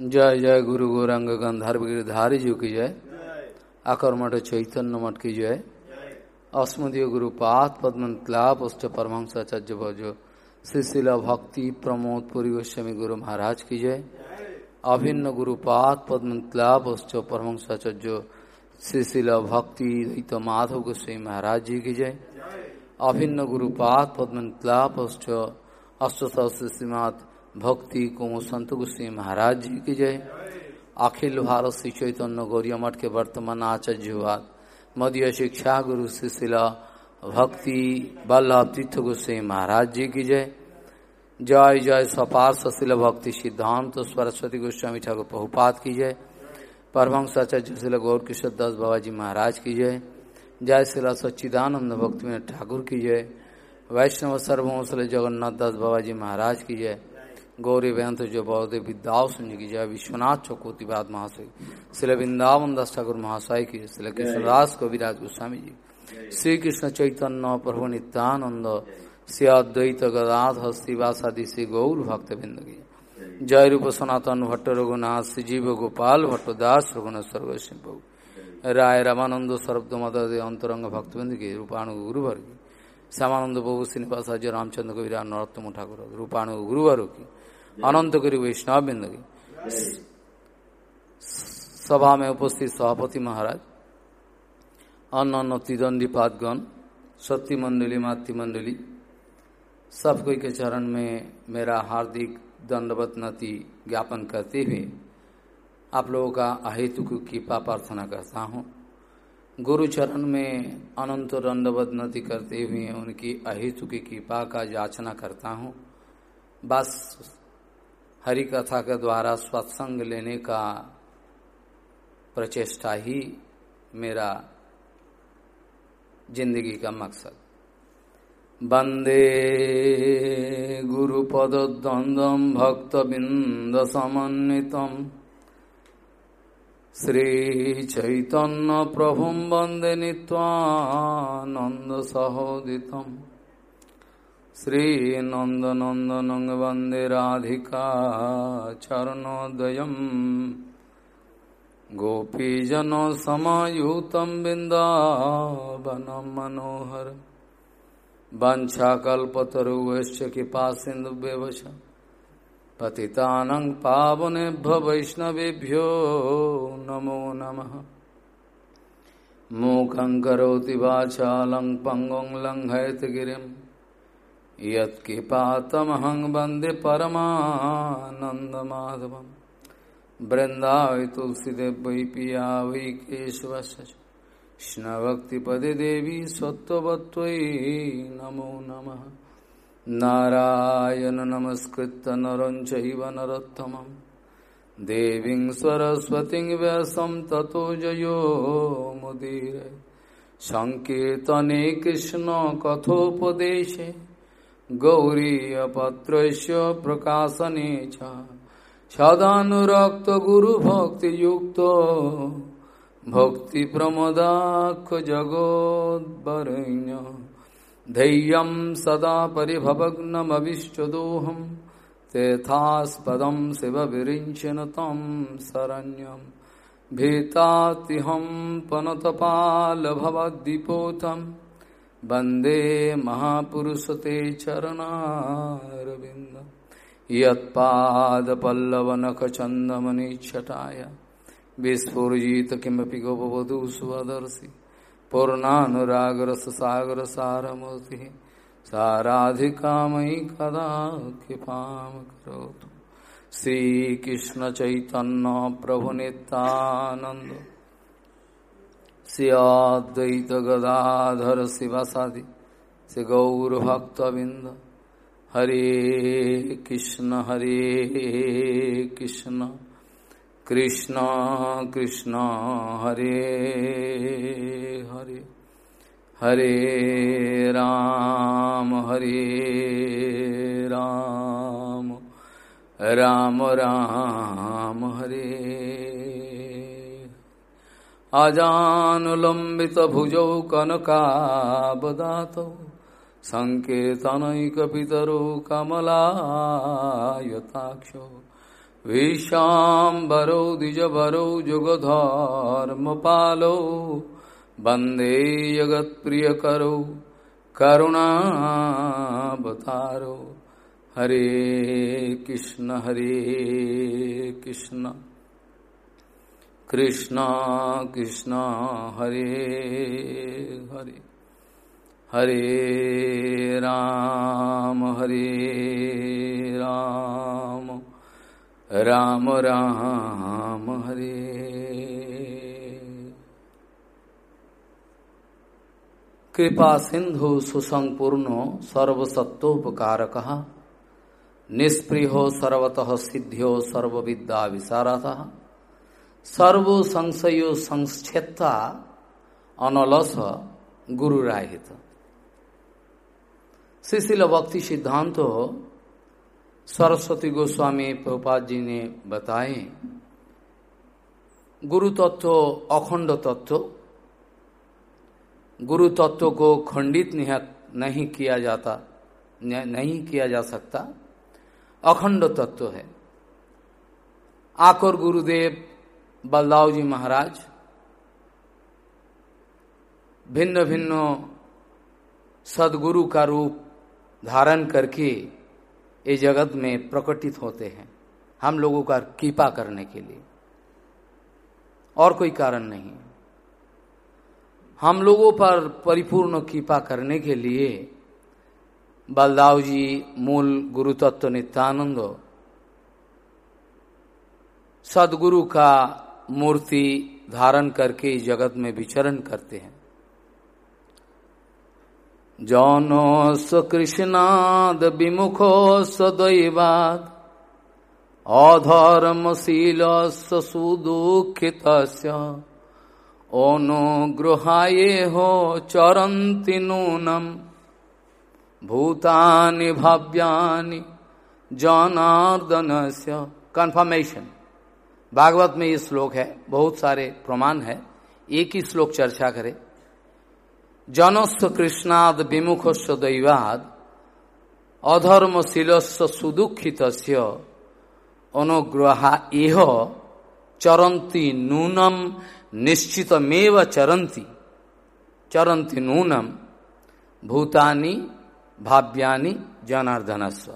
जय जय गुरु गौरंग गंधर्व गिरधारी जी की जय। आकर मठ चैतन्य मठ की जय। अस्मदीय गुरु पाद पद्म क्लाप परमहंसाचार्य भजो। श्रीशिला भक्ति प्रमोद पुरी गोस्वामी गुरु महाराज की जय। अभिन्न गुरु पाद पद्म क्लाप परमहंसाचार्य श्रीशिला भक्ति दैत माधव गोस्वामी महाराज जी की जय। अभिन्न गुरु पाद पद्म क्लाप अष्ट श्रीमाद भक्ति कुमु संत गोस्वी महाराज जी की जय। अखिल भारत श्री चैतन्य गौरिया मठ के वर्तमान आचार्य मध्य शिक्षा गुरु शिशिला भक्ति बल्लभ तीर्थ गोस्वी महाराज जी की जय। जय जय सपार सशिल भक्ति सिद्धांत सरस्वती गोस्वामी ठाकुर बहुपात की जय। परमंसाचार्य शिला गौर किशोर दास बाबा जी महाराज की जय। जय शिला सच्चिदानंद भक्ति ठाकुर की जय। वैष्णव सर्वंशल जगन्नाथ दास बाबा जी महाराज की जय। गौरी व्यंत जो बौद्ध विद्यासन की जय विश्वनाथ चकोतिवाद महाशय। शिल वृंदावन दास ठाकुर महाशय की शिल कृष्णदास कविराज गोस्वामी जी। श्री कृष्ण चैतन्य प्रभु नित्यानंद श्री अद्वैत गदाध हस्तिवासादि श्री गौर भक्त बिंद की। जय। रूप सनातन भट्ट रघुनाथ श्री जीव गोपाल भट्ट दास रघुनेश्वर गोस्वी राय रामानंद सर्वद मद अंतरंग भक्तबिंद की रूपाणु गुरुवर की। श्यामानंद प्रभु श्रीनिवास रामचंद्र कविरा नरोत्तम ठाकुर रूपाणु गुरुवर की। अनंत करी वैष्णव बिंद सभा में उपस्थित सभापति महाराज अन्न अन्न त्रिदंडी पादगण सत्य मंडली मातृ मंडली सब कोई के चरण में मेरा हार्दिक दंडवत नति ज्ञापन करते हुए आप लोगों का अहेतु की कृपा प्रार्थना करता हूँ। गुरु चरण में अनंत दंडवत नति करते हुए उनकी अहेतु की कृपा का याचना करता हूँ। बस हरि कथा के द्वारा सत्संग लेने का प्रचेष्टा ही मेरा ज़िंदगी का मकसद। वंदे गुरुपद्वंदम भक्त बिंद समन्वितम श्री चैतन्य प्रभु वंदे नित्वानंद सहोदितम श्रीनन्दनन्दनं वंदे राधिका चरणोदयम्। गोपीजनसमायुतं बिन्दावनं मनोहर वञ्छाकल्पतरुवश्च कृपा सिन्धुव्यवश पतितानं पावनेभ्य वैष्णवेभ्यो नमो नमः। मूकं करोति वाचालं पङ्गुं लङ्घयतगिरिम् यत्कृपातमहं वंदे परमानन्दमाधवं वृन्दावै तुलसीदेव वै पिया वै केशवस्य देवी सत्त्ववत्त्वयि नमो नमः। नारायण नमस्कृत्य नरं चैव देवीं सरस्वतीं व्यासं ततो जयो मुदीरे सङ्कीर्तने कृष्णकथोपदेशे गौरीयपत्रस्य प्रकाशने च। सदानुरक्तगुरुभक्तियुक्तो भक्तिप्रमदाख्यजगोद्वरेण्य धैर्यं सदा परिभवग्नमविष्टदोहं। तेथास्पदं शिवविरिञ्चन तं शरण्यं। भीतातिहं पनतपालभवद्दिपोतम् वंदे महापुरुषते चरणारविन्द। यत्पादपल्लवनखचन्दमनिच्छटाय। विस्फुर्जित किमपि गोपवधू स्वदर्शि। पूर्णानुरागरससागरसारमूर्तिः। साराधिकामयि कदा कृपां करोतु श्रीकृष्णचैतन्यप्रभुनितानन्द श्रियाद्वैत गदाधर शिवासादि से गौरभक्तबिंद हरे कृष्ण हरे कृष्ण। कृष्ण कृष्ण, हरे हरे। हरे राम हरे राम। राम राम, हरे। अजानुलम्बितभुजौ कनकावदातौ सङ्केतनैकपितरो कमलायताक्षौ विशाम्बरौ द्विजभरौ जुगधर्मपालौ वंदे जगत्प्रियकरौ करुणावतारो। हरे कृष्ण हरे कृष्ण। कृष्ण कृष्ण, हरे हरे। हरे राम हरे राम। राम राम, हरे। कृपा सिंधु सुसंपूर्ण सर्वसत्वोपकारक निष्प्रियो सर्वतः सिद्ध्यो सर्वविद्या विशारद। सर्व संशयो संक्षेत्ता अनलस गुरु राहित शिशिल भक्ति सिद्धांत सरस्वती गोस्वामी प्रभुपाद जी ने बताए गुरु तत्व अखंड तत्व गुरु तत्व को खंडित नहीं किया जाता नहीं किया जा सकता। अखंड तत्व है। आकर गुरुदेव बलदाव जी महाराज भिन्न भिन्न सदगुरु का रूप धारण करके इस जगत में प्रकटित होते हैं हम लोगों का कृपा करने के लिए। और कोई कारण नहीं। हम लोगों पर परिपूर्ण कृपा करने के लिए बलदाव जी मूल गुरु तत्व नित्यानंद, सदगुरु का मूर्ति धारण करके इस जगत में विचरण करते हैं। जौनो कृष्णाद विमुखो सदैवाद अधर्मशील सुदुखित अनुगृहाये हो चरन्ति नूनम। भूतानि भव्यानि जनार्दन से कन्फर्मेशन भागवत में ये श्लोक है, बहुत सारे प्रमाण है, एक ही श्लोक चर्चा करे। जनस्व कृष्णाद विमुखस्व दैवाद अधर्मशीलस्व सुदुखित अनुग्रहा इह चरंती नूनम निश्चितमेव चरंती चरंती नूनम भूतानि, भाव्यानि जनार्दनस्व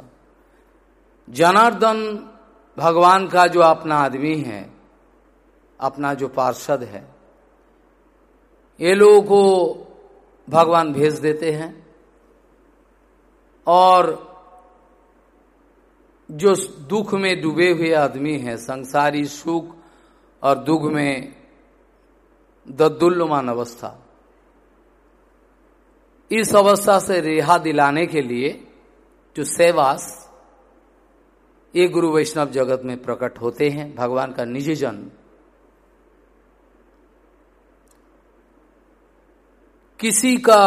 जनार्दन भगवान का जो अपना आदमी है, अपना जो पार्षद है, ये लोगों को भगवान भेज देते हैं और जो दुख में डूबे हुए आदमी हैं, संसारी सुख और दुख में ददुल्यमान अवस्था, इस अवस्था से रेहा दिलाने के लिए जो सेवास ये गुरु वैष्णव जगत में प्रकट होते हैं, भगवान का निजी जन्म। किसी का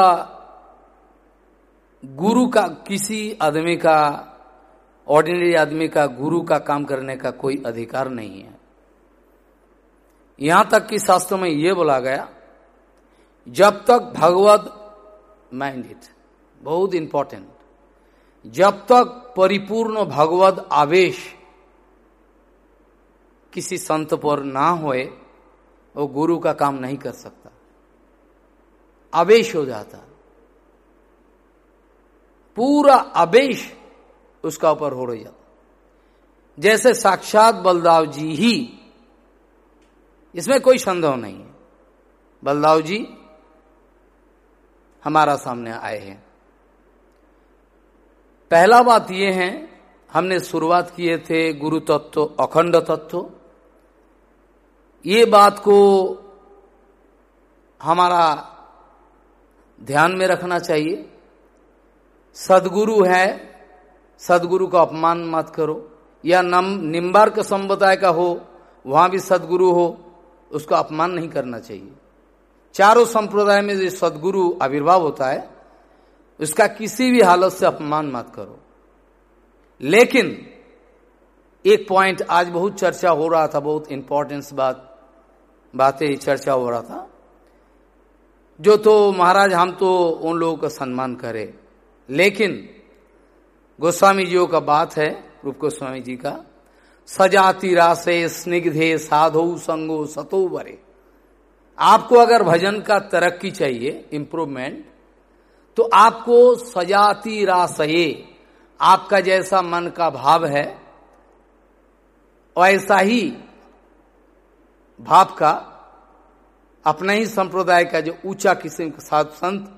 गुरु का, किसी आदमी का ऑर्डिनरी आदमी का गुरु का काम करने का कोई अधिकार नहीं है। यहाँ तक कि शास्त्रों में यह बोला गया, जब तक भगवत माइंड इट बहुत इंपॉर्टेंट जब तक परिपूर्ण भगवत आवेश किसी संत पर ना होए, वो गुरु का काम नहीं कर सकता। आवेश हो जाता। पूरा आवेश उसका ऊपर हो जाता जैसे साक्षात बलदाव जी ही, इसमें कोई संदेह नहीं है। बलदाव जी हमारा सामने आए हैं। पहला बात ये है, हमने शुरुआत किए थे गुरु तत्व, अखंड तत्व। ये बात को हमारा ध्यान में रखना चाहिए। सदगुरु है, सदगुरु का अपमान मत करो, या नम, निम्बार्क संप्रदाय का हो, वहाँ भी सदगुरु हो, उसका अपमान नहीं करना चाहिए। चारों संप्रदाय में जो सदगुरु आविर्भाव होता है उसका किसी भी हालत से अपमान मत करो। लेकिन एक पॉइंट आज बहुत चर्चा हो रहा था, बहुत इंपॉर्टेंस बात, बातें चर्चा हो रहा था। जो तो महाराज, हम तो उन लोगों का सम्मान करें। लेकिन गोस्वामी जीओ का बात है, रूप गोस्वामी जी का, सजाति रासे, स्निग्धे, साधो संगो, सतो बरे आपको अगर भजन का तरक्की चाहिए इंप्रूवमेंट तो आपको सजाति रासये आपका जैसा मन का भाव है, वैसा ही भाव का, अपना ही संप्रदाय का जो ऊँचा किस्म के साथ संत,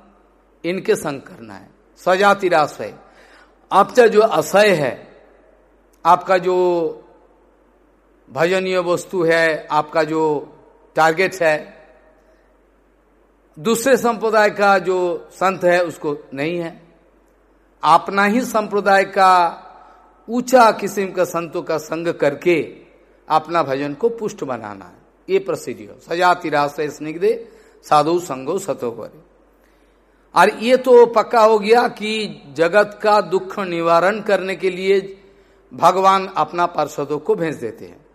इनके संग करना है। सजाति राशय आपका जो असय है, आपका जो भजनीय वस्तु है, आपका जो टारगेट है दूसरे संप्रदाय का जो संत है, उसको नहीं है। अपना ही संप्रदाय का ऊँचा किस्म का संतों का संग करके अपना भजन को पुष्ट बनाना है। ये प्रसिद्धि हो। सजाति रास्ते स्निग्धे, साधु संगो सतोपरे और ये तो पक्का हो गया कि जगत का दुख निवारण करने के लिए भगवान अपना पार्षदों को भेज देते हैं।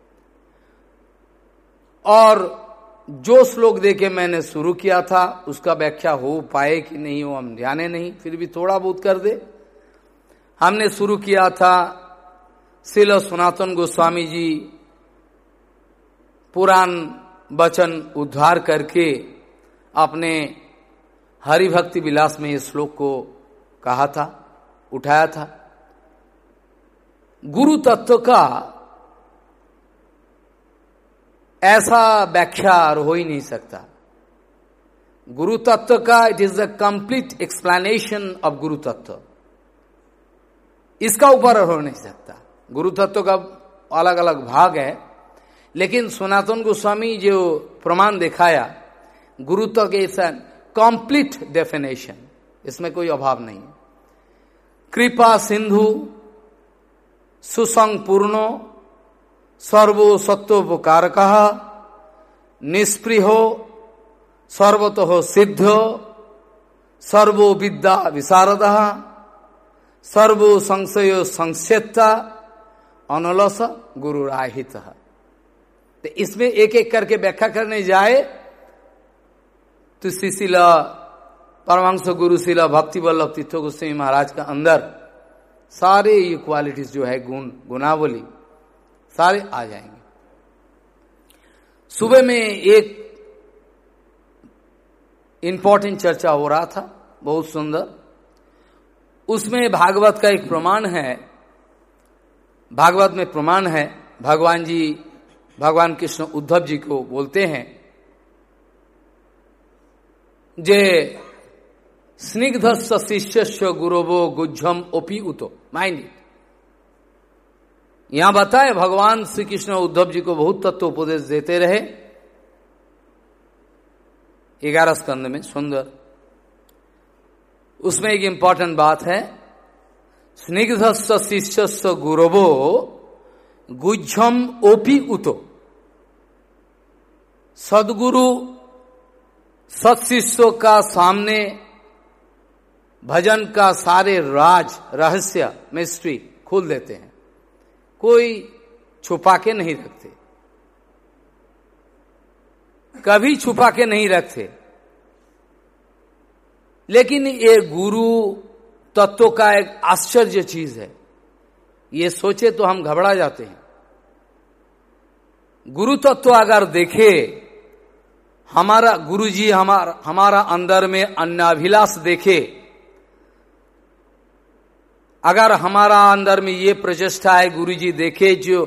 और जो श्लोक देके मैंने शुरू किया था, उसका व्याख्या हो पाए कि नहीं हो, हम ध्यान नहीं, फिर भी थोड़ा बहुत कर दे। हमने शुरू किया था, शिल सनातन गोस्वामी जी पुराण वचन उद्धार करके अपने हरि भक्ति विलास में इस श्लोक को कहा था, उठाया था। गुरु तत्व का ऐसा व्याख्या और हो ही नहीं सकता। गुरु तत्व का it is the complete explanation of गुरु तत्व इसका ऊपर हो नहीं सकता। गुरु तत्व का अलग अलग भाग है, लेकिन सनातन गोस्वामी जो प्रमाण दिखाया, गुरुत्व के कंप्लीट डेफिनेशन इसमें कोई अभाव नहीं। है कृपा सिंधु, सुसंग पूर्णो सर्वो सत्वोपकार कहा निष्प्रियो सर्वतो सिद्ध, सर्वो विद्या विशारद, सर्वो संशय संक्षेता अनलस गुरुराहित। तो इसमें एक एक करके व्याख्या करने जाए तो शिशिला परमांश गुरुशिला भक्ति वल्लभ तीर्थ गोस्वामी महाराज का अंदर सारे ये क्वालिटीज जो है गुण, गुणावली सारे आ जाएँगे। सुबह में एक इंपॉर्टेंट चर्चा हो रहा था, बहुत सुंदर। उसमें भागवत का एक प्रमाण है। भागवत में प्रमाण है, भगवान जी, भगवान कृष्ण उद्धव जी को बोलते हैं जे स्निग्ध शिष्य गुरुवो गुज्जम ओपी उतो। माइंड यहाँ बताए, भगवान श्री कृष्ण उद्धव जी को बहुत तत्व उपदेश देते रहे। ग्यारह स्कंद में, सुंदर। उसमें एक इंपॉर्टेंट बात है। स्निग्ध शिष्य गुरुवो गुज्जम ओपी उतो। सदगुरु सत्शिष्यों का सामने, भजन का सारे राज, रहस्य मिस्ट्री खोल देते हैं। कोई छुपा के नहीं रखते। कभी छुपा के नहीं रखते। लेकिन ये गुरु तत्व का एक आश्चर्य चीज़ है। ये सोचे तो हम घबरा जाते हैं। गुरु तत्व अगर देखे, हमारा गुरु जी हमारा हमारा अंदर में अन्नाभिलाष देखे अगर हमारा अंदर में ये प्रचेष्टा है गुरु जी देखे जो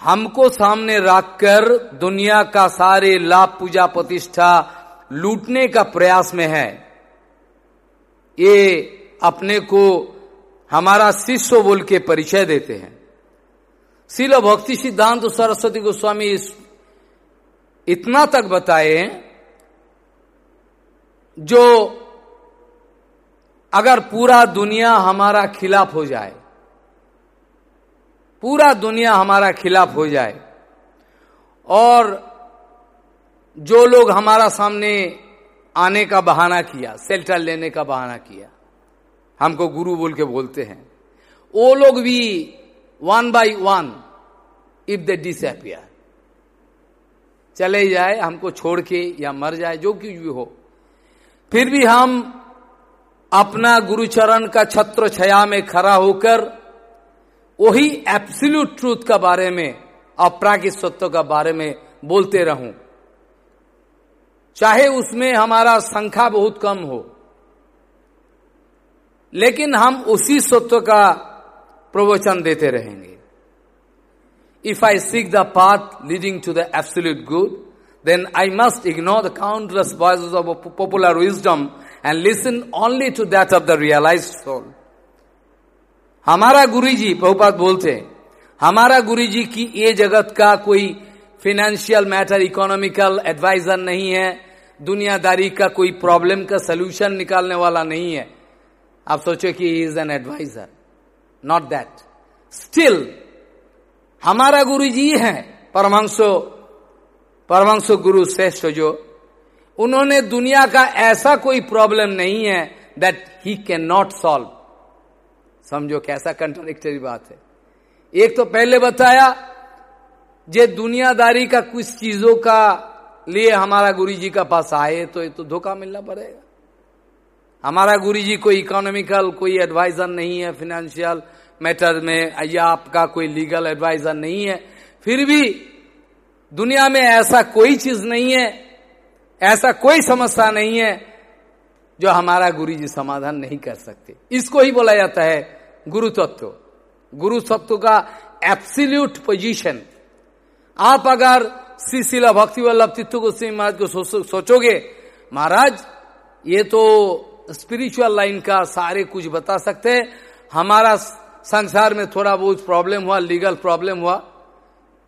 हमको सामने रखकर दुनिया का सारे लाभ पूजा प्रतिष्ठा लूटने का प्रयास में है। ये अपने को हमारा शिष्य बोल के परिचय देते हैं। शिल भक्ति सिद्धांत सरस्वती गोस्वामी इतना तक बताए, जो अगर पूरा दुनिया हमारा खिलाफ हो जाए, पूरा दुनिया हमारा खिलाफ हो जाए, और जो लोग हमारा सामने आने का बहाना किया सेल्टर लेने का बहाना किया, हमको गुरु बोल के बोलते हैं, वो लोग भी one by one if they disappear चले जाए, हमको छोड़ के या मर जाए, जो कुछ भी हो, फिर भी हम अपना गुरुचरण का छत्र छया में खड़ा होकर, वही एब्सोल्यूट ट्रूथ का बारे में अपरागिक सत्य का बारे में बोलते रहूँ। चाहे उसमें हमारा संख्या बहुत कम हो, लेकिन हम उसी सत्व का प्रवचन देते रहेंगे। If I seek the path leading to the absolute good then I must ignore the countless voice of popular wisdom and listen only to that of the realize soul हमारा गुरु जी बहुपात बोलते हमारा गुरु जी की ये जगत का कोई फिनेंशियल मैटर इकोनॉमिकल एडवाइजर नहीं है, दुनियादारी का कोई प्रॉब्लम का सोल्यूशन निकालने वाला नहीं है। आप सोचो कि is an advisor not that still हमारा गुरु जी है परमंशो परमंशो गुरु श्रेष्ठ जो उन्होंने दुनिया का ऐसा कोई प्रॉब्लम नहीं है that he can not solve समझो कैसा कंट्रोडिक्टरी बात है। एक तो पहले बताया, जे दुनियादारी का कुछ चीज़ों का लिए हमारा गुरु जी का पास आए तो ये तो धोखा मिलना पड़ेगा। हमारा गुरु जी कोई इकोनॉमिकल कोई एडवाइजर नहीं है फाइनेंशियल मैटर में, या आपका कोई लीगल एडवाइजर नहीं है। फिर भी दुनिया में ऐसा कोई चीज़ नहीं है ऐसा कोई समस्या नहीं है जो हमारा गुरु जी समाधान नहीं कर सकते। इसको ही बोला जाता है गुरु तत्व गुरु तत्व का एब्सिल्यूट पोजीशन आप अगर श्री शिला भक्ति वल्लभ तित्व गोस्वामी महाराज को सोचोगे, महाराज, ये तो स्पिरिचुअल लाइन का सारे कुछ बता सकते हैं। हमारा संसार में थोड़ा बहुत प्रॉब्लम हुआ लीगल प्रॉब्लम हुआ।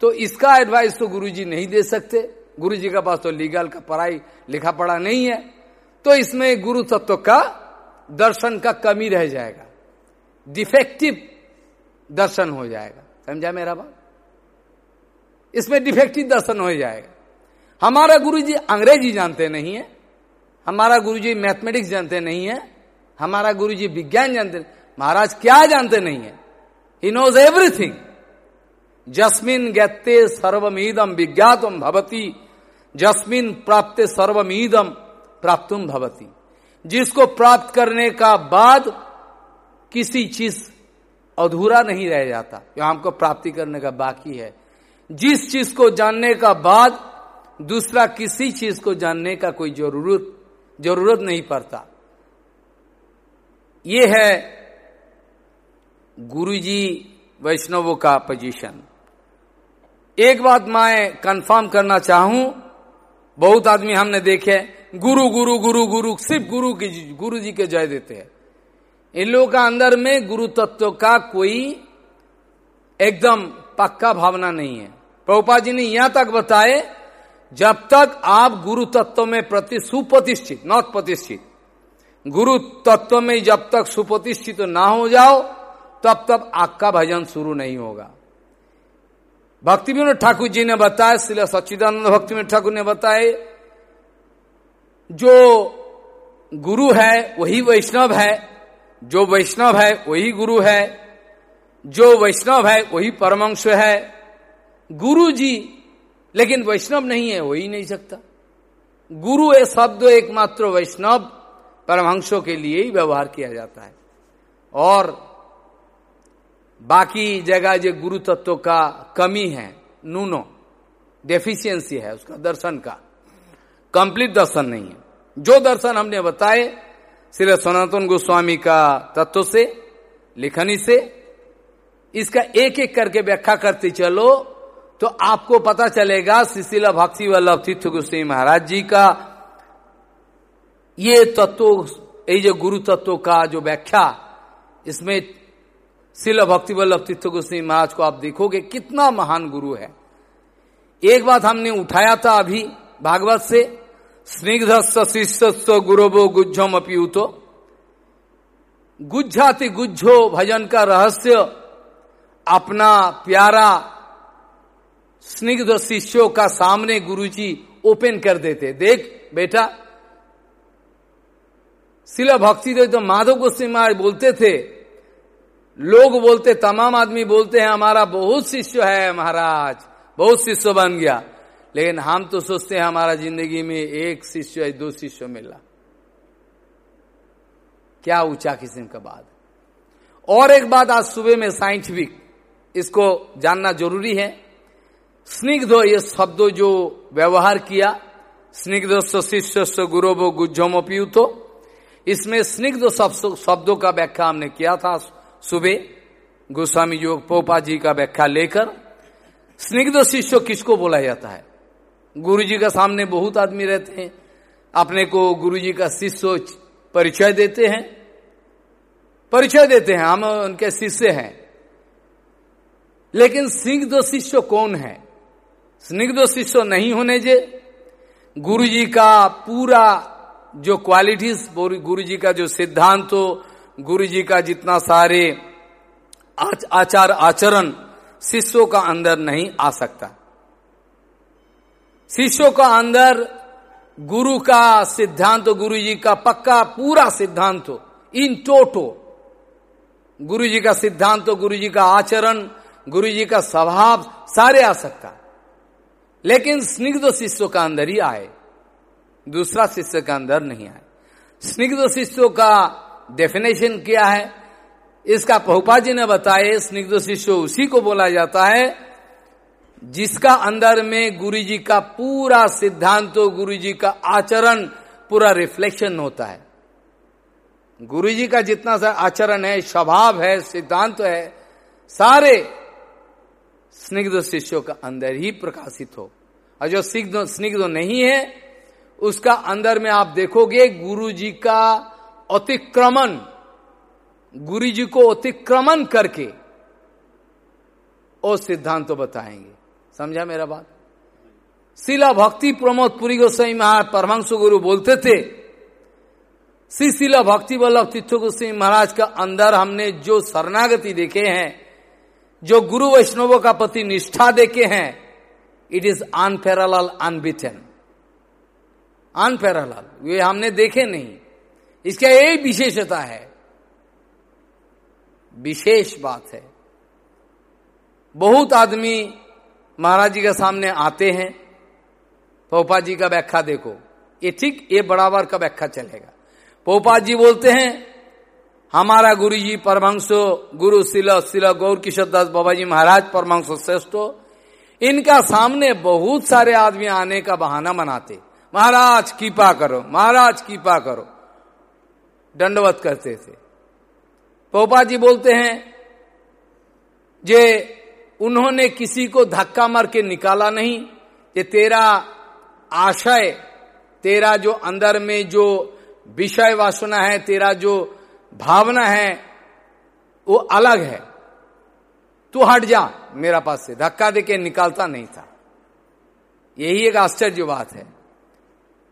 तो इसका एडवाइस तो गुरुजी नहीं दे सकते। गुरुजी के पास तो लीगल का पढ़ाई लिखा पढ़ा नहीं है तो इसमें गुरु तत्व का दर्शन का कमी रह जाएगा। डिफेक्टिव दर्शन हो जाएगा। समझा मेरा बात? इसमें डिफेक्टिव दर्शन हो जाएगा। हमारा गुरुजी अंग्रेज़ी जानते नहीं है, हमारा गुरुजी मैथमेटिक्स जानते नहीं है, हमारा गुरुजी विज्ञान जानते महाराज क्या जानते नहीं है? ही नोज़ एवरीथिंग जस्मिन गत्ते सर्वमीदम विज्ञातम भवती। जस्मिन प्राप्त सर्वमीदम प्राप्तुम भवती। जिसको प्राप्त करने का बाद किसी चीज़ अधूरा नहीं रह जाता जो हमको प्राप्ति करने का बाकी है। जिस चीज़ को जानने का बाद दूसरा किसी चीज़ को जानने का कोई ज़रूरत ज़रूरत नहीं पड़ता। ये है गुरुजी वैष्णवों का पोजीशन एक बात मैं कंफर्म करना चाहूँ बहुत आदमी हमने देखे गुरु गुरु गुरु गुरु, सिर्फ़ गुरु की गुरु जी के जय देते हैं। इन लोगों का अंदर में गुरु तत्व का कोई एकदम पक्का भावना नहीं है। प्रभुपा जी ने यहाँ तक बताए जब तक आप गुरु तत्व में प्रति सुप्रतिष्ठित नॉट प्रतिष्ठित, गुरु तत्व में जब तक सुप्रतिष्ठित ना हो जाओ, तब तक आपका भजन शुरू नहीं होगा। भक्ति विनोद ठाकुर जी ने बताया श्री सच्चिदानंद भक्ति विनोद ठाकुर ने बताए जो गुरु है, वही वैष्णव है, जो वैष्णव है, वही गुरु है, जो वैष्णव है, वही परमंश है, गुरु जी, लेकिन वैष्णव नहीं है हो ही नहीं सकता। गुरु ये शब्द एकमात्र वैष्णव, परमहंसों के लिए ही व्यवहार किया जाता है। और बाकी जगह जो गुरु तत्व का कमी है, नूनो डेफिशिएंसी है उसका, दर्शन का। कंप्लीट दर्शन नहीं है। जो दर्शन हमने बताए, श्री सनातन गोस्वामी का तत्व से, लिखनी से, इसका एक एक करके व्याख्या करते चलो तो आपको पता चलेगा शिशिला भक्ति वल्लभ तीर्थ गोस्वामी महाराज जी का, ये तत्व, ये जो गुरु तत्व का जो व्याख्या, इसमें शिला भक्ति वल्लभ तीर्थ गोस्वामी महाराज को आप देखोगे कितना महान गुरु है। एक बात हमने उठाया था अभी भागवत से स्निग्ध शिष्य गुरुवो गुज्जम अपीतो गुज्जाति गुज्जो भजन का रहस्य, अपना प्यारा स्निग्ध शिष्यों का सामने गुरुजी ओपन कर देते। देख बेटा शिला भक्ति तो माधव गोस्वामी महाराज बोलते थे लोग बोलते, तमाम आदमी बोलते हैं, हमारा बहुत शिष्य है महाराज, बहुत शिष्य बन गया। लेकिन हम तो सोचते हैं, हमारा ज़िंदगी में एक शिष्य है दो शिष्य मिला। क्या ऊँचा किस्म का बात और एक बात आज सुबह में साइंटिफिक, इसको जानना ज़रूरी है। स्निग्ध ये शब्द जो व्यवहार किया, स्निग्ध शिष्य गुरु गुज्जमोपी तो इसमें स्निग्ध शब्दों का व्याख्या हमने किया था। सुबह गोस्वामी योग पोपा जी का व्याख्या लेकर स्निग्ध शिष्य किसको बोला जाता है? गुरु जी का सामने बहुत आदमी रहते हैं। अपने को गुरु जी का शिष्य परिचय देते हैं। परिचय देते हैं। हम उनके शिष्य हैं। लेकिन स्निग्ध शिष्य कौन है? स्निग्ध शिष्य नहीं होने जे। गुरु जी का पूरा जो क्वालिटीज गुरु जी का जो सिद्धांत हो गुरु जी का जितना सारे आच, आचार आचरण शिष्यों का अंदर नहीं आ सकता। शिष्यों का अंदर गुरु का सिद्धांत तो गुरु जी का पक्का पूरा सिद्धांत हो इन टोटो। गुरु जी का सिद्धांत तो गुरु जी का आचरण गुरु जी का स्वभाव सारे आ सकता। लेकिन स्निग्ध शिष्यों का अंदर ही आए दूसरा शिष्य का अंदर नहीं आए। स्निग्ध शिष्यों का डेफिनेशन क्या है। इसका पहुपा जी ने बताया, स्निग्ध शिष्य उसी को बोला जाता है, जिसका अंदर में गुरु जी का पूरा सिद्धांत गुरु जी का आचरण, पूरा रिफ्लेक्शन होता है। गुरु जी का जितना सा आचरण है, स्वभाव है, सिद्धांत है, सारे स्निग्ध शिष्यों का अंदर ही प्रकाशित हो। और जो स्निग्ध स्निग्ध नहीं है, उसका अंदर में आप देखोगे गुरु जी का अतिक्रमण गुरु जी को अतिक्रमण करके और सिद्धांत तो बताएँगे। समझा मेरा बात? शिला भक्ति प्रमोद पुरी गोसाई महाराज परमंश गुरु बोलते थे, श्री शिला भक्ति वल्लभ तीर्थ गोस्वामी महाराज का अंदर हमने जो शरणागति देखे हैं, जो गुरु वैष्णवों का पति निष्ठा देखे हैं it is unparallel unbeaten unparallel वे हमने देखे नहीं। इसका यही विशेषता है। विशेष बात है। बहुत आदमी महाराज जी के सामने आते हैं। पोपा जी का व्याख्या देखो। ये ठीक ये बराबर का व्याख्या चलेगा। पोपा जी बोलते हैं, हमारा गुरु जी परमंशो गुरु शिल शिल गौर किशोर दास बाबा जी महाराज परमंशो श्रेष्ठ इनका सामने बहुत सारे आदमी आने का बहाना बनाते महाराज, कीपा करो, महाराज, कीपा करो। दंडवत करते थे। पोपा जी बोलते हैं, जे उन्होंने किसी को धक्का मार के निकाला नहीं ये तेरा आशय, तेरा जो अंदर में जो विषय वासना है, तेरा जो भावना है, वो अलग है। तू हट जा, मेरा पास से, धक्का देके निकालता नहीं था। यही एक आश्चर्य बात है।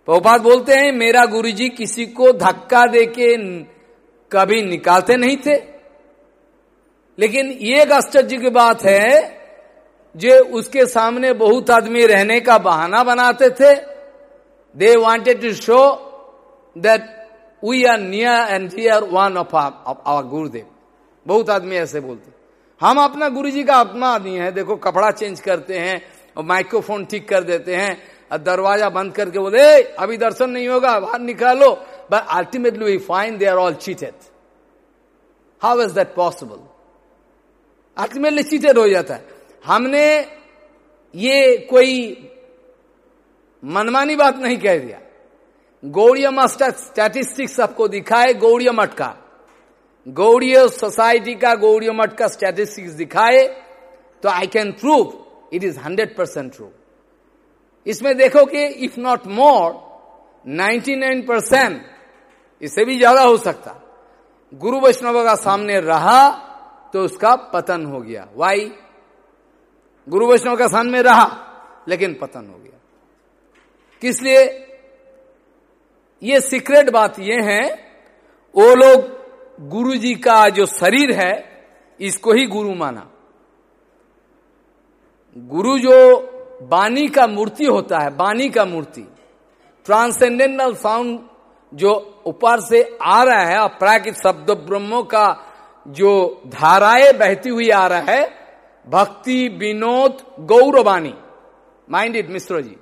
पोपात बोलते हैं, मेरा गुरुजी किसी को धक्का देके कभी निकालते नहीं थे। लेकिन ये एक आश्चर्य की बात है जो उसके सामने बहुत आदमी रहने का बहाना बनाते थे। They wanted to show that we are near and here one of our गुरुदेव बहुत आदमी ऐसे बोलते। हम अपना गुरु जी का अपना आदमी है, देखो कपड़ा चेंज करते हैं, और माइक्रोफोन ठीक कर देते हैं दरवाज़ा बंद करके बोले अभी दर्शन नहीं होगा, बाहर निकालो। But ultimately we find they are all cheated how is that possible ultimately cheated हो जाता है। हमने ये कोई मनमानी बात नहीं कह दिया। गौड़िया मास्टर स्टैटिस्टिक्स आपको दिखाए, गौड़िया मठ का। गौड़िया सोसाइटी का, गौड़िया मठ का स्टैटिस्टिक्स दिखाए तो I can prove it is hundred percent true इसमें देखो कि इफ़ नॉट मोर 99 परसेंट इससे भी ज़्यादा हो सकता। गुरु वैष्णव का सामने रहा तो उसका पतन हो गया। वाई गुरु वैष्णव का सामने रहा, लेकिन पतन हो गया। किस लिए? ये सीक्रेट बात ये है, वो लोग गुरु जी का जो शरीर है, इसको ही गुरु माना। गुरु जो बानी का मूर्ति होता है, बानी का मूर्ति। ट्रांसेंडेंटल साउंड जो ऊपर से आ रहा है, अपराकित शब्द ब्रह्मों का जो धाराएँ बहती हुई आ रहा है, भक्ति, Vinod, गौरवाणी। Mind it Mishra ji.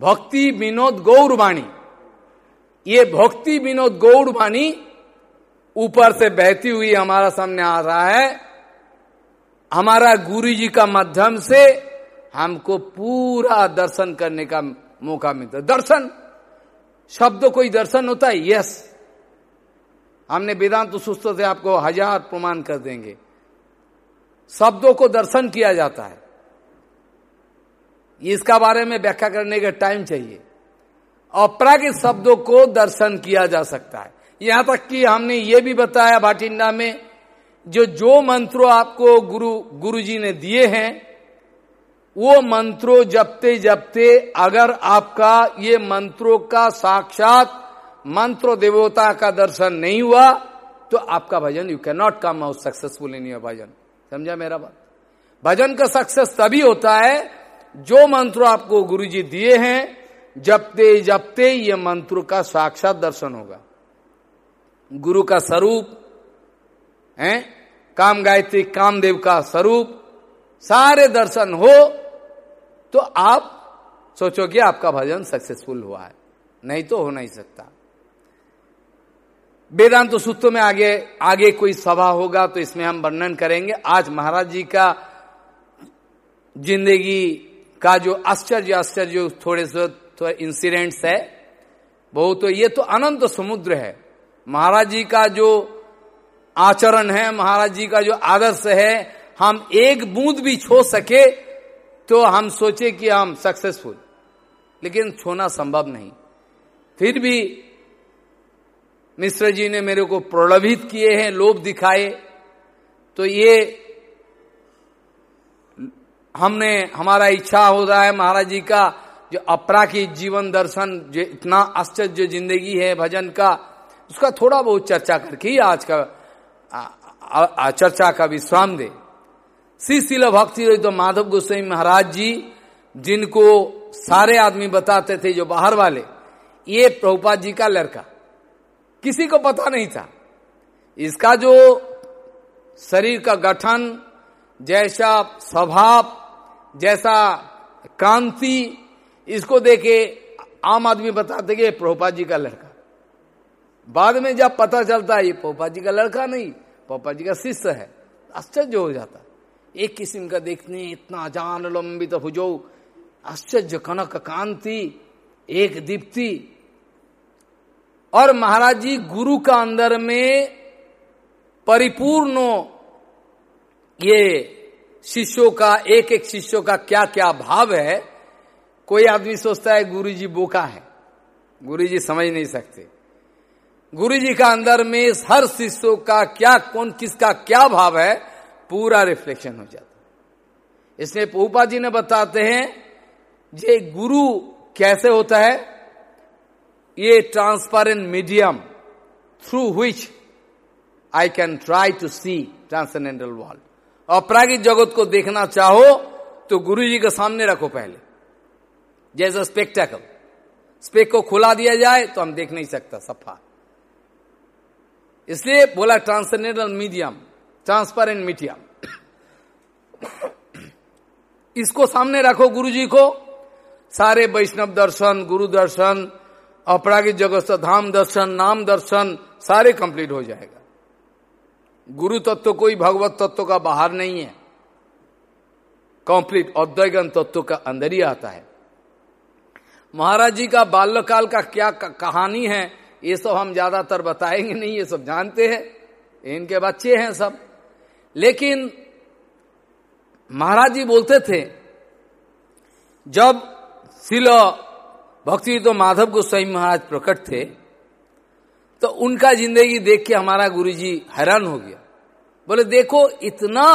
भक्ति, विनोद, गौरवाणी। ये भक्ति, विनोद, गौरवाणी ऊपर से बहती हुई हमारा सामने आ रहा है। हमारा गुरु जी का माध्यम से हमको पूरा दर्शन करने का मौका मिलता दर्शन, शब्द कोई दर्शन होता है यस हमने वेदांत तो सुस्त से आपको हज़ार प्रमाण कर देंगे। शब्दों को दर्शन किया जाता है। इसका बारे में व्याख्या करने का टाइम चाहिए। अपरागिक शब्दों को दर्शन किया जा सकता है। यहाँ तक कि हमने ये भी बताया भाटिंडा में, जो जो मंत्रों आपको गुरु गुरु जी ने दिए हैं वो मंत्रों जपते जपते अगर आपका ये मंत्रों का साक्षात मंत्र देवता का दर्शन नहीं हुआ तो आपका भजन you can not come out successful in your भजन। समझा मेरा बात? भजन का सक्सेस तभी होता है जो मंत्र आपको गुरु जी दिए हैं, जपते जपते ये मंत्र का साक्षात दर्शन होगा। गुरु का स्वरूप, है? काम गायत्री कामदेव का स्वरूप, सारे दर्शन हो तो आप सोचोगे आपका भजन सक्सेसफुल हुआ है। नहीं तो हो नहीं सकता। वेदांत तो सूत्र में आगे आगे कोई सभा होगा तो इसमें हम वर्णन करेंगे। आज महाराज जी का ज़िंदगी का जो आश्चर्य आश्चर्य थोड़े से, थोड़े इंसिडेंट्स है, बहुत तो ये तो अनंत समुद्र है। महाराज जी का जो आचरण है, महाराज जी का जो आदर्श है, हम एक बूंद भी छो सके तो हम सोचे कि हम सक्सेसफुल लेकिन छोना संभव नहीं। फिर भी मिश्र जी ने मेरे को प्रलोभित किए हैं लोभ दिखाए। तो ये हमने हमारा इच्छा हो रहा है महाराज जी का जो अपराखित जीवन दर्शन जो इतना आश्चर्य ज़िंदगी है भजन का उसका थोड़ा बहुत चर्चा करके आज का आ, आ, आ, चर्चा का विश्राम दे। श्री शिल भक्ति तो माधव गोस्वामी महाराज जी, जिनको सारे आदमी बताते थे जो बाहर वाले, ये प्रभुपाद जी का लड़का। किसी को पता नहीं था। इसका जो शरीर का गठन, जैसा स्वभाव, जैसा कांति, इसको देखे आम आदमी बताते कि प्रभुपा जी का लड़का। बाद में जब पता चलता है ये पोपा जी का लड़का नहीं पोपा जी का शिष्य है। आश्चर्य हो जाता। एक किस्म का देखने इतना जान लंबित हुजो आश्चर्य कनक कांति, एक दीप्ति। और महाराज जी, गुरु का अंदर में परिपूर्ण ये शिष्यों का एक एक शिष्यों का क्या क्या भाव है, कोई आदमी सोचता है गुरु जी बोका है। गुरु जी समझ नहीं सकते। गुरु जी का अंदर में हर शिष्यों का क्या, कौन, किसका क्या भाव है पूरा रिफ्लेक्शन हो जाता इसलिए पोपा जी ने बताते हैं, ये गुरु कैसे होता है? ये transparent medium through which I can try to see transcendental world अपरागिक जगत को देखना चाहो तो गुरु जी के सामने रखो पहले। जैसे स्पेक्टेकल स्पेक को खुला दिया जाए तो हम देख नहीं सकता, सफ़ा। इसलिए बोला ट्रांसडेंटल मीडियम ट्रांसपेरेंट मीडियम इसको सामने रखो गुरु जी को। सारे वैष्णव दर्शन, गुरु दर्शन अपरागिक जगत धाम दर्शन, नाम दर्शन, सारे कंप्लीट हो जाएगा। गुरु तत्व कोई, भगवत तत्व का बाहर नहीं है। कंप्लीट औद्वैगन तत्व का अंदर ही आता है। महाराज जी का बाल्यकाल का क्या कहानी है, ये सब हम ज़्यादातर बताएँगे नहीं, ये सब जानते हैं। इनके बच्चे हैं सब। लेकिन महाराज जी बोलते थे, जब शिलो भक्ति तो माधव गोस्वामी महाराज प्रकट थे तो उनका ज़िंदगी देख के हमारा गुरुजी हैरान हो गया। बोले, देखो, इतना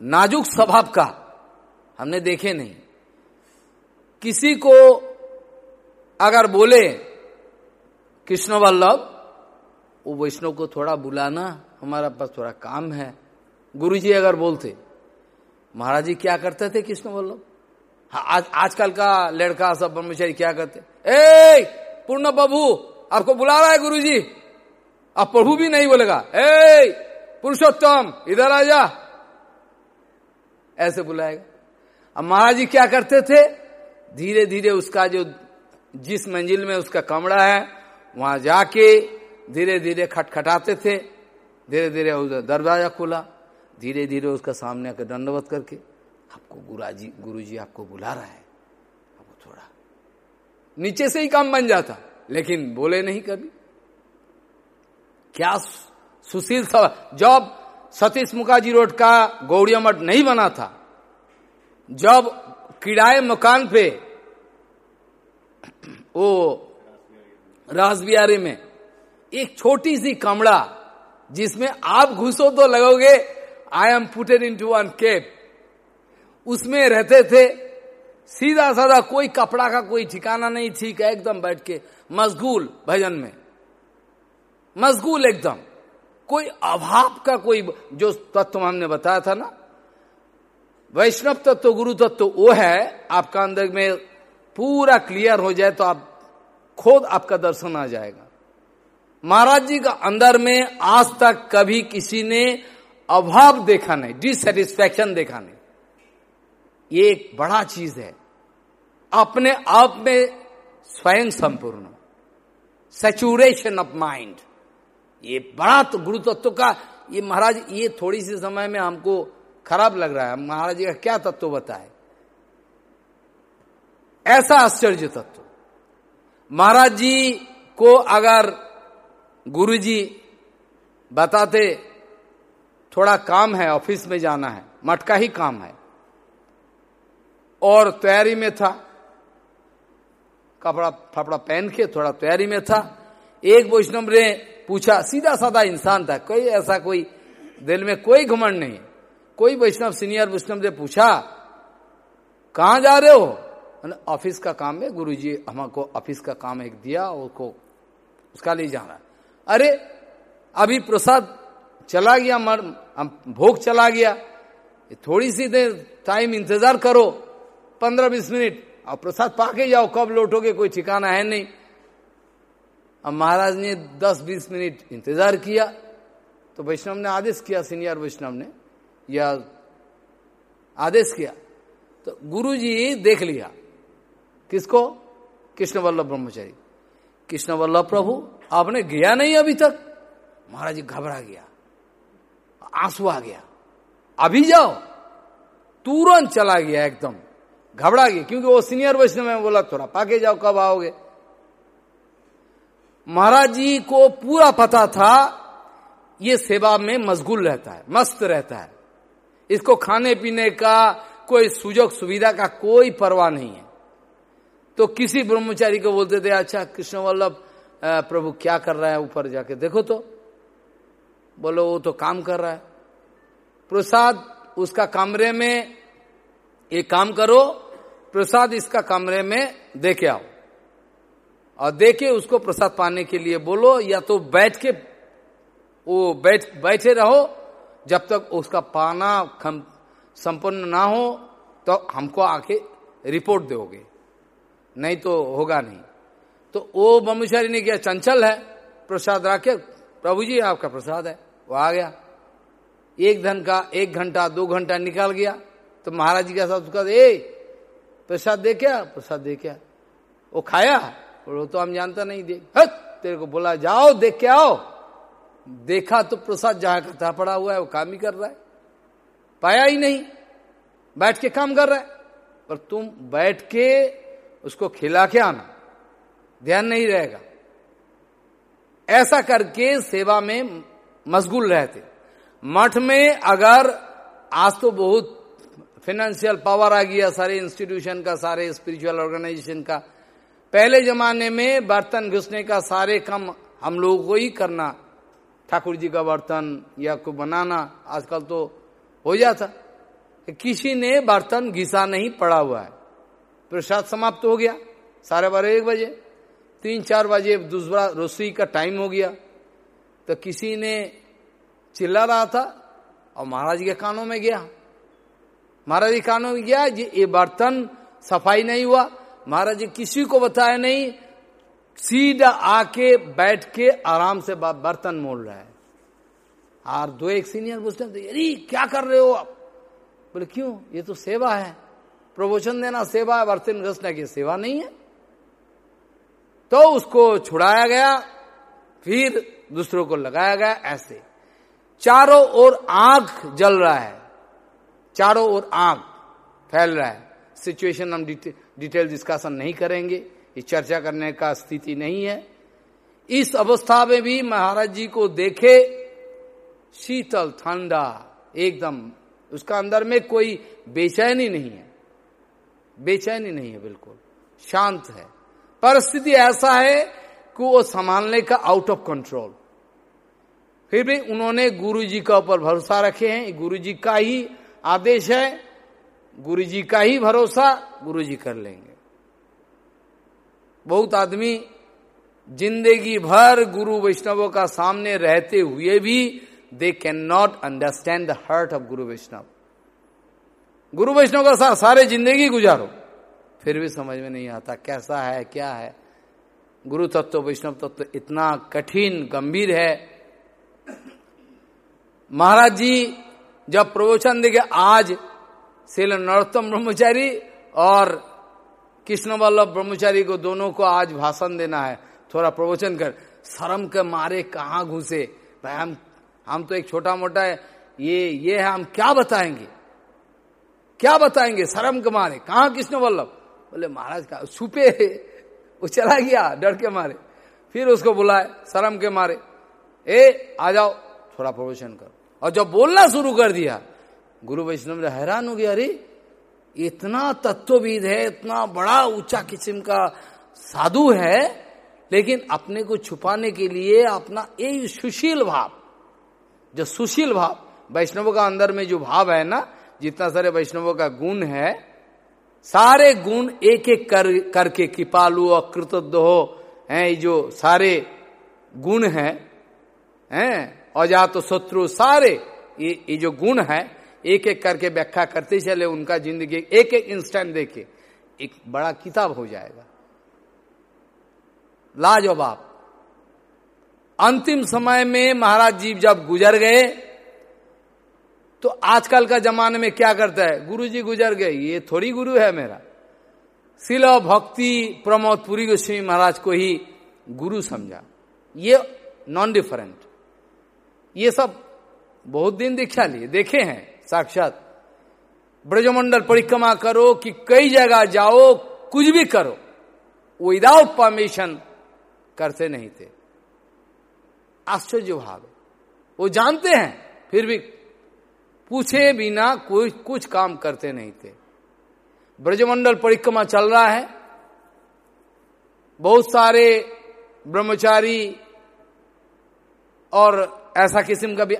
नाजुक स्वभाव का हमने देखे नहीं। किसी को अगर बोले, कृष्ण वल्लभ, वो वैष्णव को थोड़ा बुलाना हमारा पास थोड़ा काम है। गुरुजी अगर बोलते महाराज जी क्या करते थे कृष्ण वल्लभ? हाँ, आज आजकल का लड़का सब ब्रह्मचारी क्या करते? ए पूर्ण प्रभु आपको बुला रहा है गुरु जी अब प्रभु भी नहीं बोलेगा। ए पुरुषोत्तम इधर आ जा। ऐसे बुलाएगा। अब महाराज जी क्या करते थे? धीरे धीरे उसका जो जिस मंजिल में उसका कमरा है वहाँ जाके धीरे धीरे खटखटाते थे। धीरे धीरे उधर दरवाज़ा खुला। धीरे धीरे उसका सामने आकर दंडवत करके आपको गुराजी गुरु जी आपको बुला रहा है। आपको थोड़ा नीचे से ही काम बन जाता, लेकिन बोले नहीं कभी। क्या सुशील था जब सतीश मुखाजी रोड का गौड़िया मठ नहीं बना था, जब किराए मकान पे वो रासबिहारी में एक छोटी सी कमरा जिसमें आप घुसो तो लगोगे I am putted into one cave उसमें रहते थे सीधा साधा कोई कपड़ा का कोई ठिकाना नहीं, ठीक है, एकदम बैठ के। मशगूल, भजन में। मशगूल एकदम। कोई अभाव का कोई जो तत्व हमने बताया था ना? वैष्णव तत्व, गुरु तत्व, वो है, आपका अंदर में पूरा क्लियर हो जाए तो आप, खुद आपका दर्शन आ जाएगा। महाराज जी का अंदर में आज तक कभी किसी ने अभाव देखा नहीं डिससेटिस्फैक्शन देखा नहीं। ये एक बड़ा चीज़ है। अपने आप में स्वयं संपूर्ण। सेचुरेशन ऑफ़ माइंड ये बड़ा तो गुरु तत्व का, ये महाराज, ये थोड़ी सी समय में हमको खराब लग रहा है। महाराज जी का क्या तत्व बताए? ऐसा आश्चर्य तत्व। महाराज जी को अगर गुरु जी बताते, थोड़ा काम है, ऑफ़िस में जाना है, मठ का ही काम है। और तैयारी में था, कपड़ा फपड़ा पहन के थोड़ा तैयारी में था। एक वैष्णव ने पूछा सीधा साधा इंसान था, कोई ऐसा कोई दिल में कोई घमंड नहीं। कोई वैष्णव, सीनियर वैष्णव ने पूछा, कहा जा रहे हो? ऑफ़िस का काम है, गुरुजी, हमको ऑफ़िस का काम एक दिया, उसको, उसका लिए जाना अरे, अभी प्रसाद चला गया, मर भोग चला गया। थोड़ी सी देर टाइम इंतज़ार करो पंद्रह बीस मिनट। और प्रसाद पाके जाओ, कब लौटोगे, कोई ठिकाना है नहीं। अब महाराज ने दस बीस मिनट इंतज़ार किया तो वैष्णव ने आदेश किया, सीनियर वैष्णव ने, या आदेश किया। तो गुरु जी देख लिया। किसको? कृष्ण वल्लभ ब्रह्मचारी। कृष्ण वल्लभ प्रभु आपने गया नहीं अभी तक? महाराज जी घबरा गया। आँसू आ गया। अभी जाओ। तुरंत चला गया एकदम। घबरा गया, क्योंकि वो सीनियर वैष्णव में बोला, थोड़ा पाके जाओ, कब आओगे? महाराज जी को पूरा पता था, ये सेवा में मशगूल रहता है, मस्त रहता है। इसको खाने पीने का कोई सुजोग सुविधा का कोई परवाह नहीं है। तो किसी ब्रह्मचारी को बोलते थे अच्छा कृष्ण वल्लभ प्रभु, क्या कर रहा है ऊपर जाके? देखो तो बोलो, वो तो काम कर रहा है। प्रसाद उसका कमरे में, एक काम करो, प्रसाद इसका कमरे में देके आओ। और देके उसको प्रसाद पाने के लिए बोलो, या तो बैठ के, वो बैठ, बैठे रहो। जब तक उसका पाना संपन्न ना हो तो हमको आके रिपोर्ट दोगे। नहीं तो होगा नहीं। तो वो ब्रह्मचारी ने किया, चंचल है। प्रसाद राके प्रभु जी, आपका प्रसाद है। वो आ गया। एक धन का एक घंटा, दो घंटा निकाल गया। तो महाराज जी के साथ उसका, ए, प्रसाद दे क्या? प्रसाद दे क्या? वो खाया। वो तो हम जानता नहीं, दे तेरे को बोला, जाओ, देख के आओ। देखा तो प्रसाद जहाँ का था, पड़ा हुआ है, वो काम ही कर रहा है। पाया ही नहीं। बैठ के काम कर रहा है। पर तुम बैठ के उसको खिला के आना। ध्यान नहीं रहेगा। ऐसा करके सेवा में मशगूल रहते। मठ में अगर आज तो बहुत फाइनेंशियल पावर आ गया, सारे इंस्टीट्यूशन का, सारे स्पिरिचुअल ऑर्गेनाइजेशन का। पहले जमाने में बर्तन घुसने का सारे काम हम लोगों को ही करना। ठाकुर जी का बर्तन या को बनाना आजकल तो हो जाता। किसी ने बर्तन घिसा नहीं, पड़ा हुआ है। प्रसाद समाप्त हो गया, साढ़े बारह एक बजे। तीन चार बजे दूसरा रसोई का टाइम हो गया। तो किसी ने चिल्ला रहा था और महाराज के कानों में गया। महाराज के कानों में गया जी, ये बर्तन सफ़ाई नहीं हुआ। महाराज जी किसी को बताया नहीं। सीधा आके बैठ के आराम से बर्तन मोल रहा है। और दो एक सीनियर पूछते हैं अरे, क्या कर रहे हो आप? बोले, क्यों? ये तो सेवा है। प्रवचन देना सेवा है, बर्तन घसने की सेवा नहीं है। तो उसको छुड़ाया गया फिर दूसरों को लगाया गया ऐसे। चारों ओर आग जल रहा है। चारों ओर आग फैल रहा है। सिचुएशन हम डिटे, डिटेल डिस्कशन नहीं करेंगे। ये चर्चा करने का स्थिति नहीं है। इस अवस्था में भी महाराज जी को देखे शीतल ठंडा एकदम उसका अंदर में कोई बेचैनी नहीं है। बेचैनी नहीं है बिल्कुल। शांत है। परिस्थिति ऐसा है कि वो संभालने का आउट ऑफ़ कंट्रोल फिर भी उन्होंने गुरु जी का ऊपर भरोसा रखे हैं गुरु जी का ही आदेश है गुरु जी का ही भरोसा गुरु जी कर लेंगे। बहुत आदमी ज़िंदगी भर गुरु वैष्णवों का सामने रहते हुए भी they can not understand the heart of गुरु वैष्णव। गुरु वैष्णव का साथ सारे ज़िंदगी गुजारो। फिर भी समझ में नहीं आता, कैसा है, क्या है? गुरु तत्व, वैष्णव तत्व इतना कठिन, गंभीर है। महाराज जी, जब प्रवचन देखे आज शिल नरोत्तम ब्रह्मचारी और कृष्ण वल्लभ ब्रह्मचारी को दोनों को आज भाषण देना है। थोड़ा प्रवचन कर। शर्म के मारे कहा घुसे? भाई, हम हम तो एक छोटा मोटा है। ये ये है, हम क्या बताएँगे? क्या बताएँगे? शर्म के मारे। कहा कृष्ण वल्लभ बोले, महाराज का छुपे वो चला गया, डर के मारे। फिर उसको बुलाए, शर्म के मारे। ए, आ जाओ, थोड़ा प्रवचन कर। और जब बोलना शुरू कर दिया, गुरु वैष्णव ने हैरान हो गया, अरे, इतना तत्वविद है, इतना बड़ा ऊँचा किस्म का साधु है, लेकिन अपने को छुपाने के लिए अपना एक सुशील भाव, जो सुशील भाव, वैष्णव का अंदर में जो भाव है ना, जितना सारे वैष्णवों का गुण है सारे गुण एक एक कर, करके कृपालु और हो, हैं जो सारे गुण हैं हैं, अजात शत्रु सारे, ये ये जो गुण है एक एक करके व्याख्या करते चले उनका ज़िंदगी एक एक इंस्टेंट देखे, एक बड़ा किताब हो जाएगा। लाजवाब। अंतिम समय में महाराज जी जब गुजर गए तो आजकल का जमाने में क्या करता है? गुरु जी गुजर गए। ये थोड़ी गुरु है मेरा। शिल भक्ति प्रमोद पुरी गोस्वामी महाराज को ही गुरु समझा। ये नॉन डिफरेंट ये सब बहुत दिन दीक्षा लिए। देखे हैं, साक्षात। ब्रजमंडल परिक्रमा करो कि कई जगह जाओ, कुछ भी करो। विदाउट परमिशन करते नहीं थे। आश्चर्य भाव। वो जानते हैं, फिर भी पूछे बिना कोई कुछ काम करते नहीं थे। ब्रजमंडल परिक्रमा चल रहा है। बहुत सारे ब्रह्मचारी और ऐसा किस्म का भी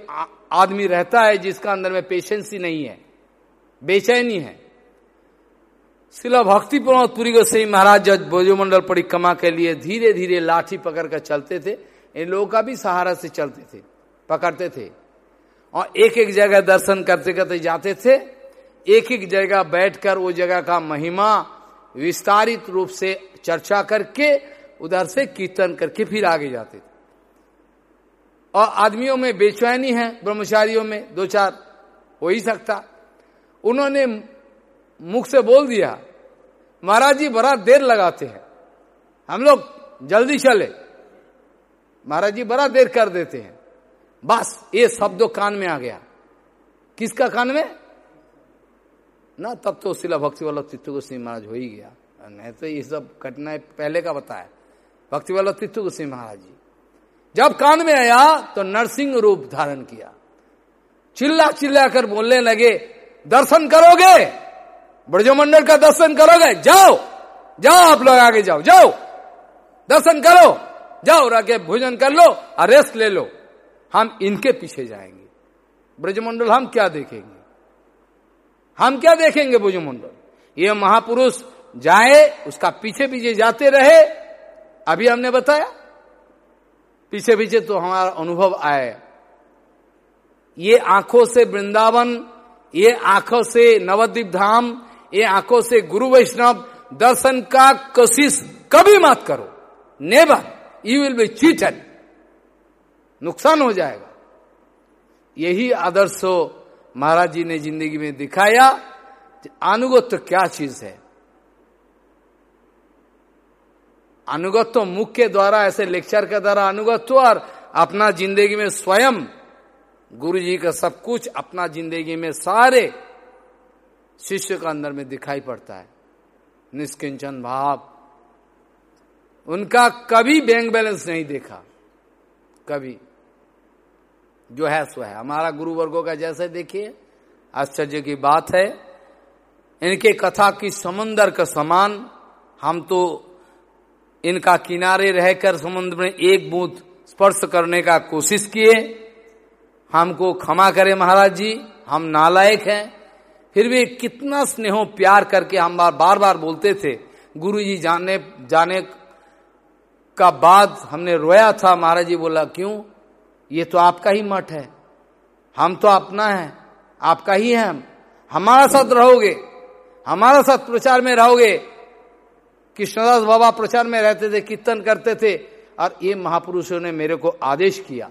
आदमी रहता है जिसका अंदर में पेशेंस ही नहीं है, बेचैनी है। शिला भक्ति प्रमोद पुरी गोसाई महाराज जब ब्रजमंडल परिक्रमा के लिए धीरे धीरे लाठी पकड़ कर चलते थे, इन लोगों का भी सहारा से चलते थे, पकड़ते थे। और एक एक जगह दर्शन करते करते जाते थे। एक एक जगह बैठकर वो जगह का महिमा विस्तारित रूप से चर्चा करके उधर से कीर्तन करके फिर आगे जाते थे। और आदमियों में बेचैनी है, ब्रह्मचारियों में दो चार हो ही सकता। उन्होंने मुख से बोल दिया, महाराज जी, बड़ा देर लगाते हैं। हम लोग जल्दी चले। महाराज जी, बड़ा देर कर देते हैं। बस, ये शब्द कान में आ गया। किसका कान में? ना, तब तो शिला भक्ति वाला तित्व को सिंह महाराज हो ही गया। नहीं तो ये सब घटनाएँ पहले का बताया। भक्ति वाला तित्व को सिंह महाराज जी। जब कान में आया तो नरसिंह रूप धारण किया। चिल्ला चिल्ला कर बोलने लगे, दर्शन करोगे? ब्रजमंडल का दर्शन करोगे? जाओ जाओ आप लोग आगे जाओ जाओ। दर्शन करो, जाओ रखे भोजन कर लो, और रेस्ट ले लो। हम इनके पीछे जाएँगे। ब्रजमंडल हम क्या देखेंगे? हम क्या देखेंगे ब्रजमंडल? ये महापुरुष जाए, उसका पीछे पीछे जाते रहे। अभी हमने बताया। पीछे पीछे तो हमारा अनुभव आए ये आँखों से वृंदावन, ये आँखों से नवद्वीप धाम, ये आँखों से गुरु वैष्णव, दर्शन का कोशिश कभी मत करो। Never you will be cheated नुकसान हो जाएगा। यही आदर्श महाराज जी ने ज़िंदगी में दिखाया अनुगत्य तो क्या चीज़ है। अनुगत्य तो मुख के द्वारा ऐसे लेक्चर के द्वारा अनुगत्य और अपना ज़िंदगी में स्वयं गुरु जी का सब कुछ अपना ज़िंदगी में सारे शिष्य का अंदर में दिखाई पड़ता है। निष्किंचन भाव। उनका कभी बैंक बैलेंस नहीं देखा। कभी। जो है सो है। हमारा गुरु वर्गो का जैसे देखिए, आश्चर्य की बात है, इनके कथा की समंदर का समान, हम तो इनका किनारे रहकर समुद्र में एक बूंद स्पर्श करने का कोशिश किए। हमको क्षमा करें महाराज जी, हम नालायक हैं। फिर भी कितना स्नेहो, प्यार करके हम बार बार बार बोलते थे, गुरु जी जाने जाने का बाद हमने रोया था। महाराज जी बोला, क्यों? ये तो आपका ही मठ है। हम तो अपना है। आपका ही है हम। हमारा साथ रहोगे। हमारा साथ प्रचार में रहोगे। कृष्णदास बाबा प्रचार में रहते थे, कीर्तन करते थे, और ये महापुरुषों ने मेरे को आदेश किया।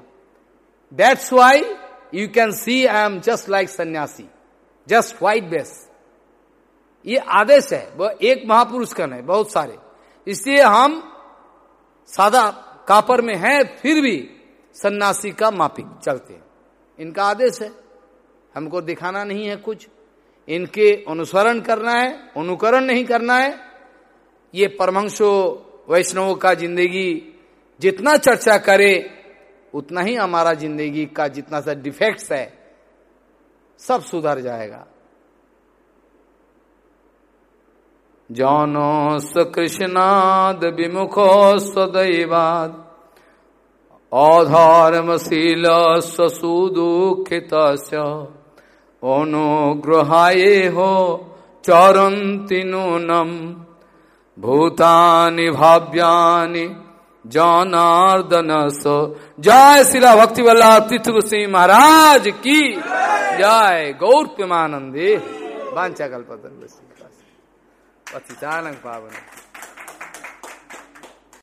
That's why you can see I am just like सन्यासी। जस्ट वाइट बेस ये आदेश है। वो एक महापुरुष का नहीं, बहुत सारे। इसलिए हम सादा कापर में हैं, फिर भी सन्यासी का मापिक चलते हैं। इनका आदेश है, हमको दिखाना नहीं है कुछ। इनके अनुसरण करना है, अनुकरण नहीं करना है। ये परमंशो वैष्णव का ज़िंदगी जितना चर्चा करे, उतना ही हमारा ज़िंदगी का जितना सा डिफेक्ट्स है, सब सुधर जाएगा। जौनो स कृष्णाद विमुखो सदैवाद। अधर्मशील सुदुखित अनुग्रहाये हो चरंती नूनम भूतानि भाव्यानि जनार्दन सो जय शिला भक्ति वल्ला तीर्थ सिंह महाराज की जय। गौर प्रेमानंदे। वाचा कल्पतन पतितानंग पावन।